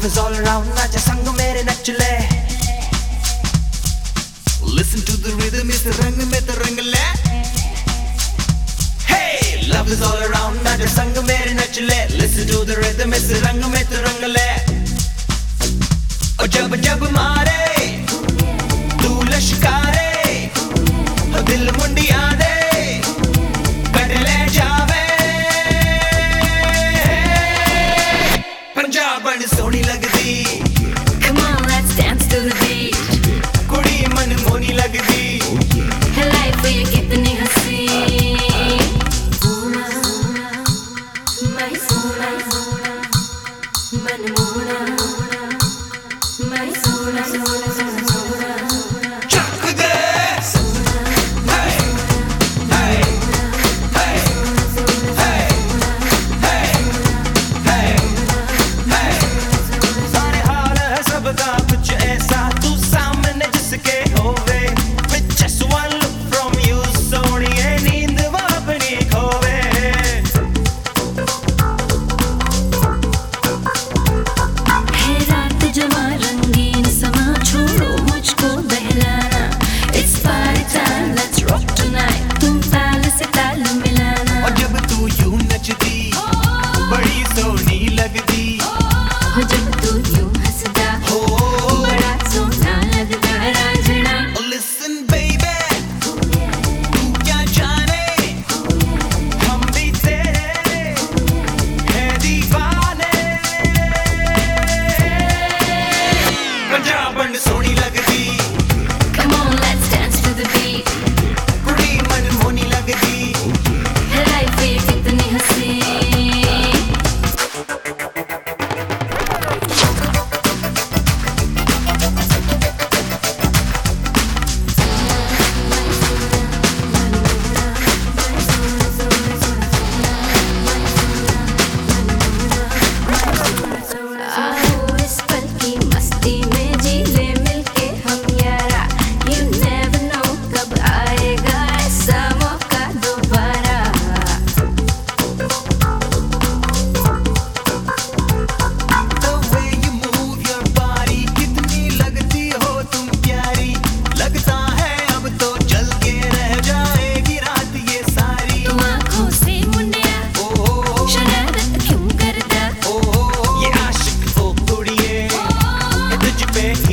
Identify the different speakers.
Speaker 1: love is all around nacha sang mere nachle listen to the rhythm is the rang mein the rang le hey love is all around nacha sang mere nachle listen to the rhythm is the rang mein the rang le और जब जब मारे
Speaker 2: मनमोहना मैं सोना
Speaker 1: baby.